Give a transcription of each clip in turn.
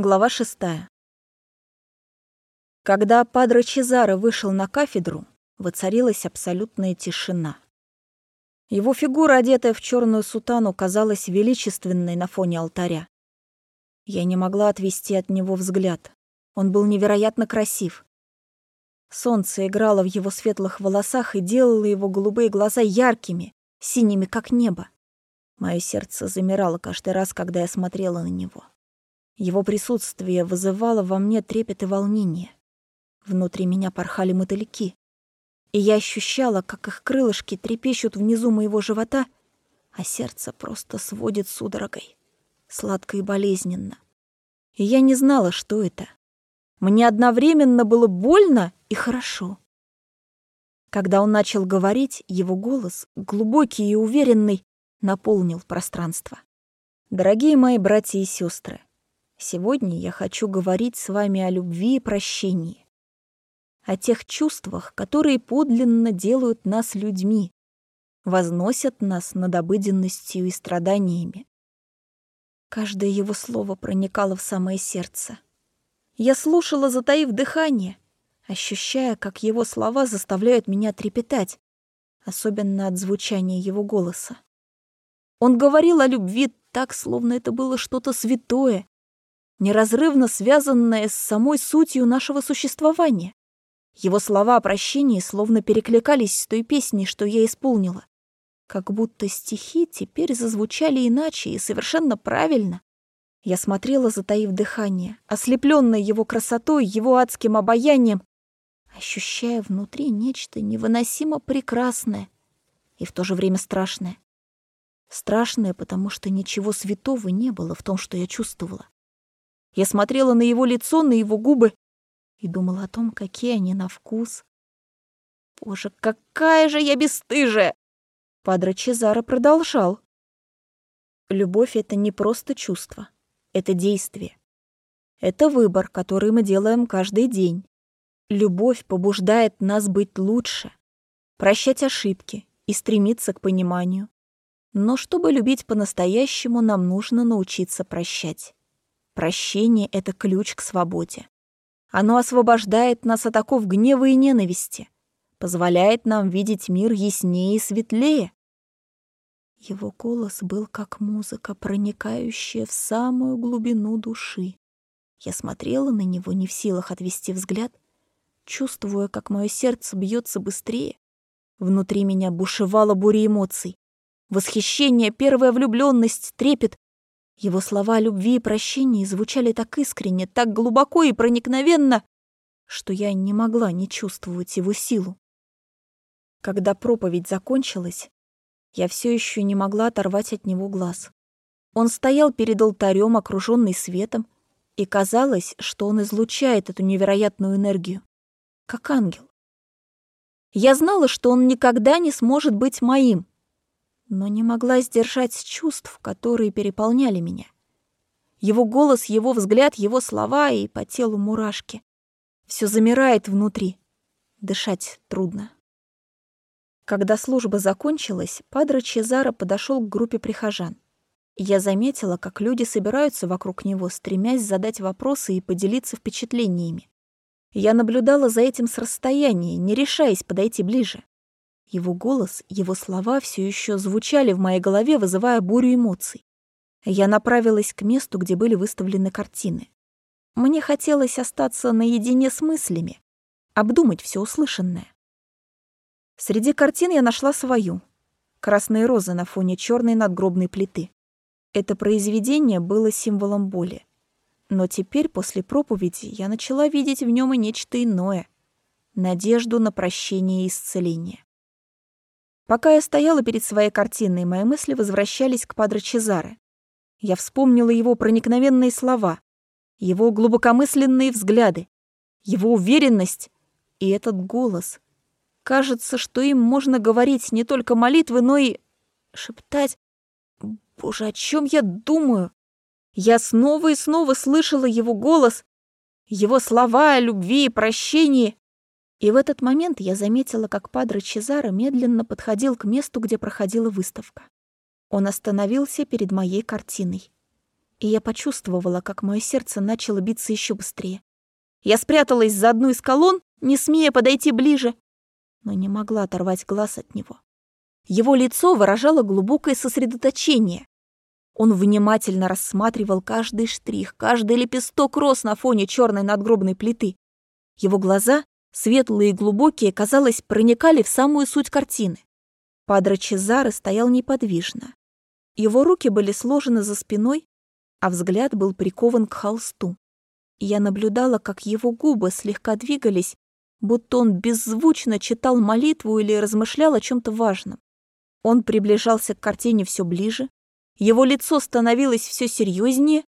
Глава шестая. Когда Падре Чезаро вышел на кафедру, воцарилась абсолютная тишина. Его фигура, одетая в черную сутану, казалась величественной на фоне алтаря. Я не могла отвести от него взгляд. Он был невероятно красив. Солнце играло в его светлых волосах и делало его голубые глаза яркими, синими, как небо. Мое сердце замирало каждый раз, когда я смотрела на него. Его присутствие вызывало во мне трепет и волнение. Внутри меня порхали мотыльки, и я ощущала, как их крылышки трепещут внизу моего живота, а сердце просто сводит судорогой, сладко и болезненно. И я не знала, что это. Мне одновременно было больно и хорошо. Когда он начал говорить, его голос, глубокий и уверенный, наполнил пространство. Дорогие мои братья и сестры, Сегодня я хочу говорить с вами о любви и прощении, о тех чувствах, которые подлинно делают нас людьми, возносят нас над обыденностью и страданиями. Каждое его слово проникало в самое сердце. Я слушала, затаив дыхание, ощущая, как его слова заставляют меня трепетать, особенно от звучания его голоса. Он говорил о любви так, словно это было что-то святое, неразрывно связанное с самой сутью нашего существования. Его слова о прощении словно перекликались с той песней, что я исполнила. Как будто стихи теперь зазвучали иначе и совершенно правильно. Я смотрела, затаив дыхание, ослепленная его красотой, его адским обаянием, ощущая внутри нечто невыносимо прекрасное и в то же время страшное. Страшное, потому что ничего святого не было в том, что я чувствовала. Я смотрела на его лицо, на его губы и думала о том, какие они на вкус. Боже, какая же я бесстыжая! Падре Чезаро продолжал. Любовь — это не просто чувство, это действие. Это выбор, который мы делаем каждый день. Любовь побуждает нас быть лучше, прощать ошибки и стремиться к пониманию. Но чтобы любить по-настоящему, нам нужно научиться прощать. Прощение — это ключ к свободе. Оно освобождает нас от оков гнева и ненависти, позволяет нам видеть мир яснее и светлее. Его голос был как музыка, проникающая в самую глубину души. Я смотрела на него, не в силах отвести взгляд, чувствуя, как мое сердце бьется быстрее. Внутри меня бушевала буря эмоций. Восхищение, первая влюбленность, трепет его слова о любви и прощении звучали так искренне, так глубоко и проникновенно, что я не могла не чувствовать его силу. Когда проповедь закончилась, я все еще не могла оторвать от него глаз. Он стоял перед алтарем, окруженный светом, и казалось, что он излучает эту невероятную энергию, как ангел. Я знала, что он никогда не сможет быть моим, но не могла сдержать чувств, которые переполняли меня. Его голос, его взгляд, его слова и по телу мурашки. Все замирает внутри. Дышать трудно. Когда служба закончилась, Падре Чезаро подошел к группе прихожан. Я заметила, как люди собираются вокруг него, стремясь задать вопросы и поделиться впечатлениями. Я наблюдала за этим с расстояния, не решаясь подойти ближе. Его голос, его слова все еще звучали в моей голове, вызывая бурю эмоций. Я направилась к месту, где были выставлены картины. Мне хотелось остаться наедине с мыслями, обдумать все услышанное. Среди картин я нашла свою. Красные розы на фоне черной надгробной плиты. Это произведение было символом боли. Но теперь, после проповеди, я начала видеть в нем и нечто иное — надежду на прощение и исцеление. Пока я стояла перед своей картиной, мои мысли возвращались к Падре Чезаре. Я вспомнила его проникновенные слова, его глубокомысленные взгляды, его уверенность и этот голос. Кажется, что им можно говорить не только молитвы, но и шептать. Боже, о чем я думаю? Я снова и снова слышала его голос, его слова о любви и прощении, и в этот момент я заметила, как Падре Чезаро медленно подходил к месту, где проходила выставка. Он остановился перед моей картиной. и я почувствовала, как мое сердце начало биться еще быстрее. Я спряталась за одну из колонн, не смея подойти ближе, но не могла оторвать глаз от него. Его лицо выражало глубокое сосредоточение. Он внимательно рассматривал каждый штрих, каждый лепесток роз на фоне черной надгробной плиты. Его глаза, светлые и глубокие, казалось, проникали в самую суть картины. Падре Чезаре стоял неподвижно. Его руки были сложены за спиной, а взгляд был прикован к холсту. Я наблюдала, как его губы слегка двигались, будто он беззвучно читал молитву или размышлял о чем то важном. Он приближался к картине все ближе, его лицо становилось все серьезнее,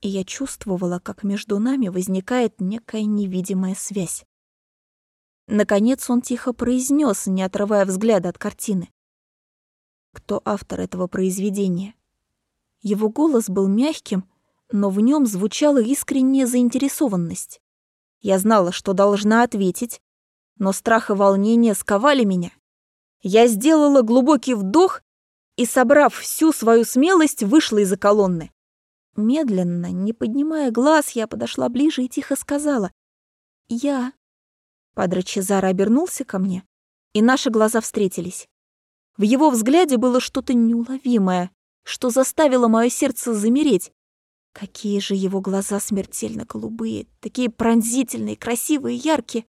и я чувствовала, как между нами возникает некая невидимая связь. Наконец он тихо произнес, не отрывая взгляда от картины. Кто автор этого произведения? Его голос был мягким, но в нем звучала искренняя заинтересованность. Я знала, что должна ответить, но страх и волнение сковали меня. Я сделала глубокий вдох и, собрав всю свою смелость, вышла из-за колонны. Медленно, не поднимая глаз, я подошла ближе и тихо сказала «Я». Падре Чезаро обернулся ко мне, и наши глаза встретились. В его взгляде было что-то неуловимое, что заставило мое сердце замереть. Какие же его глаза смертельно голубые, такие пронзительные, красивые, яркие.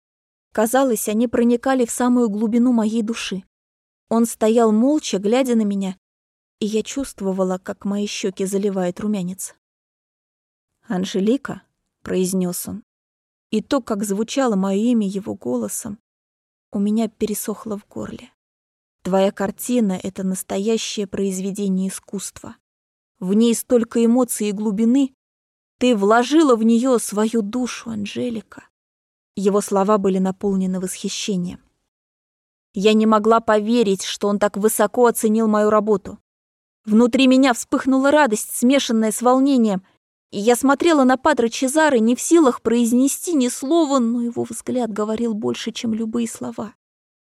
Казалось, они проникали в самую глубину моей души. Он стоял молча, глядя на меня, и я чувствовала, как мои щеки заливает румянец. «Анжелика», — произнес он, и то, как звучало мое имя его голосом, у меня пересохло в горле. Твоя картина — это настоящее произведение искусства. В ней столько эмоций и глубины. Ты вложила в нее свою душу, Анжелика. Его слова были наполнены восхищением. Я не могла поверить, что он так высоко оценил мою работу. Внутри меня вспыхнула радость, смешанная с волнением, и я смотрела на Падре Чезары не в силах произнести ни слова, но его взгляд говорил больше, чем любые слова.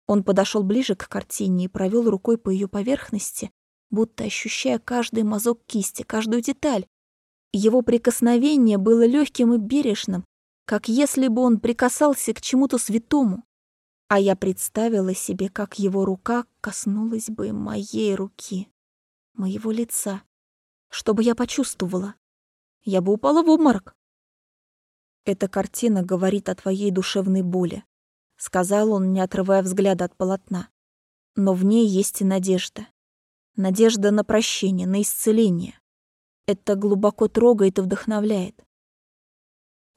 Он подошел ближе к картине и провел рукой по ее поверхности, будто ощущая каждый мазок кисти, каждую деталь. Его прикосновение было легким и бережным, как если бы он прикасался к чему-то святому. А я представила себе, как его рука коснулась бы моей руки, моего лица. Что бы я почувствовала? Я бы упала в обморок. Эта картина говорит о твоей душевной боли, сказал он, не отрывая взгляда от полотна. Но в ней есть и надежда. Надежда на прощение, на исцеление. Это глубоко трогает и вдохновляет.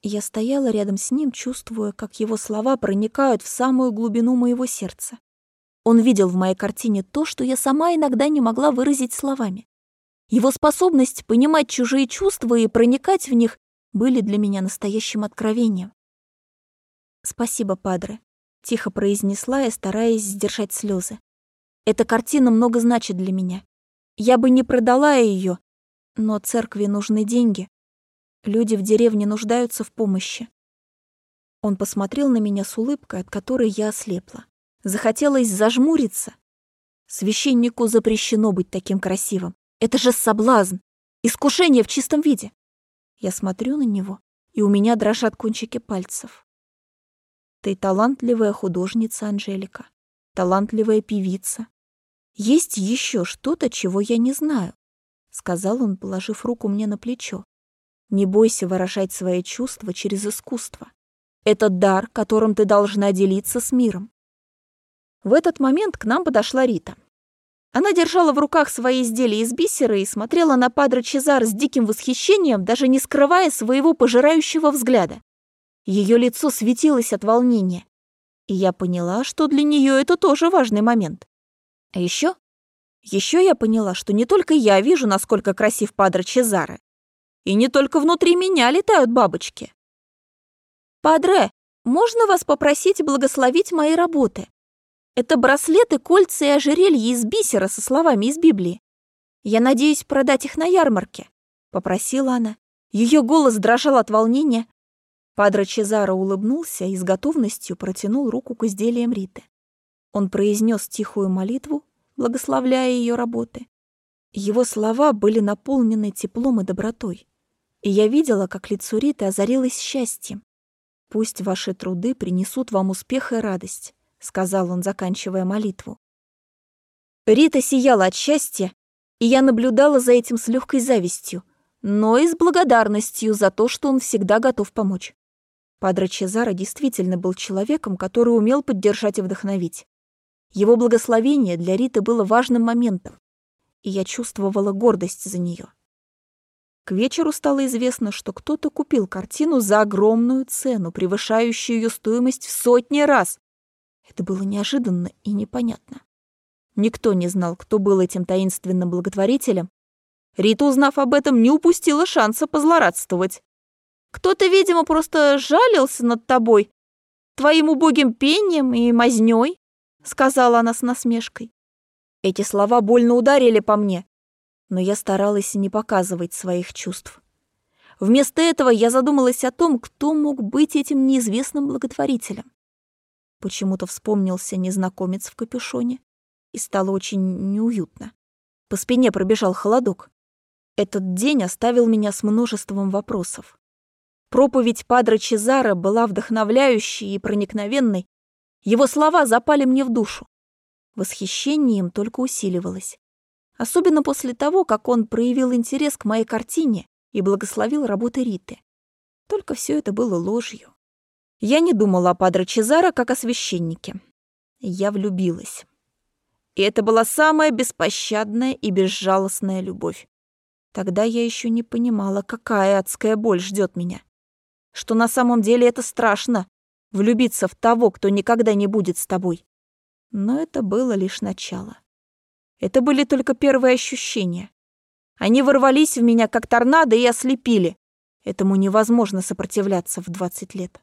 Я стояла рядом с ним, чувствуя, как его слова проникают в самую глубину моего сердца. Он видел в моей картине то, что я сама иногда не могла выразить словами. Его способность понимать чужие чувства и проникать в них были для меня настоящим откровением. «Спасибо, Падре», — тихо произнесла я, стараясь сдержать слезы. «Эта картина много значит для меня. Я бы не продала ее, но церкви нужны деньги. Люди в деревне нуждаются в помощи». Он посмотрел на меня с улыбкой, от которой я ослепла. Захотелось зажмуриться. Священнику запрещено быть таким красивым. Это же соблазн, искушение в чистом виде. Я смотрю на него, и у меня дрожат кончики пальцев. Ты талантливая художница, Анжелика, талантливая певица. Есть еще что-то, чего я не знаю, сказал он, положив руку мне на плечо. Не бойся выражать свои чувства через искусство. Это дар, которым ты должна делиться с миром. В этот момент к нам подошла Рита. Она держала в руках свои изделия из бисера и смотрела на Падре Чезар с диким восхищением, даже не скрывая своего пожирающего взгляда. Ее лицо светилось от волнения. И я поняла, что для нее это тоже важный момент. А еще, еще я поняла, что не только я вижу, насколько красив Падре Чезаре, и не только внутри меня летают бабочки. «Падре, можно вас попросить благословить мои работы? Это браслеты, кольца и ожерелья из бисера со словами из Библии. Я надеюсь продать их на ярмарке», — попросила она. Ее голос дрожал от волнения, Падре Чезаро улыбнулся и с готовностью протянул руку к изделиям Риты. Он произнес тихую молитву, благословляя ее работы. Его слова были наполнены теплом и добротой. И я видела, как лицо Риты озарилось счастьем. «Пусть ваши труды принесут вам успех и радость», — сказал он, заканчивая молитву. Рита сияла от счастья, и я наблюдала за этим с легкой завистью, но и с благодарностью за то, что он всегда готов помочь. Падре Чезаро действительно был человеком, который умел поддержать и вдохновить. Его благословение для Риты было важным моментом, и я чувствовала гордость за нее. К вечеру стало известно, что кто-то купил картину за огромную цену, превышающую ее стоимость в сотни раз. Это было неожиданно и непонятно. Никто не знал, кто был этим таинственным благотворителем. Рита, узнав об этом, не упустила шанса позлорадствовать. Кто-то, видимо, просто жалился над тобой, твоим убогим пением и мазнёй, сказала она с насмешкой. Эти слова больно ударили по мне, но я старалась не показывать своих чувств. Вместо этого я задумалась о том, кто мог быть этим неизвестным благотворителем. Почему-то вспомнился незнакомец в капюшоне, и стало очень неуютно. По спине пробежал холодок. Этот день оставил меня с множеством вопросов. Проповедь Падре Чезаро была вдохновляющей и проникновенной. Его слова запали мне в душу. Восхищение им только усиливалось. Особенно после того, как он проявил интерес к моей картине и благословил работы Риты. Только все это было ложью. Я не думала о Падре Чезаро как о священнике. Я влюбилась. И это была самая беспощадная и безжалостная любовь. Тогда я еще не понимала, какая адская боль ждет меня. Что на самом деле это страшно — влюбиться в того, кто никогда не будет с тобой. Но это было лишь начало. Это были только первые ощущения. Они ворвались в меня, как торнадо, и ослепили. Этому невозможно сопротивляться в 20 лет.